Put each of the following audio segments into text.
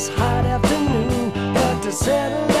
this hot afternoon, but to settle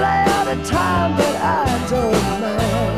lay out a time that I don't mind.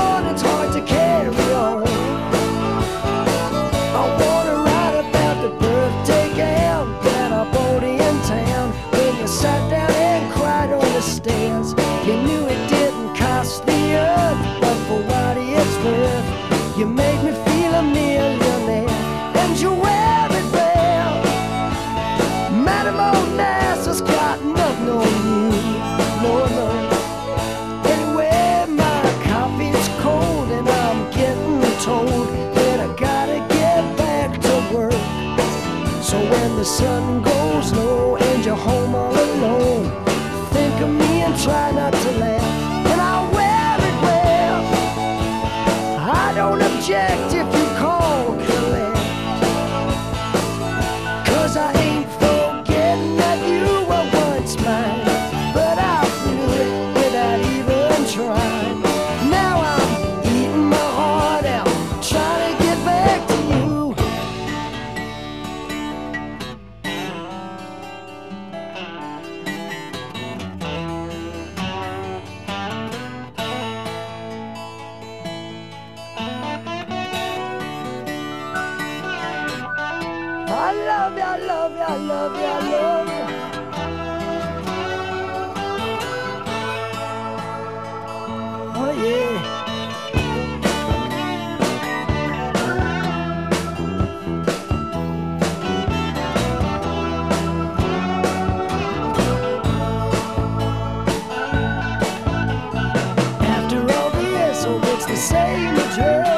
don't object I love you, I love you, I love you, I love you. Oh yeah. After all this, it's the same address.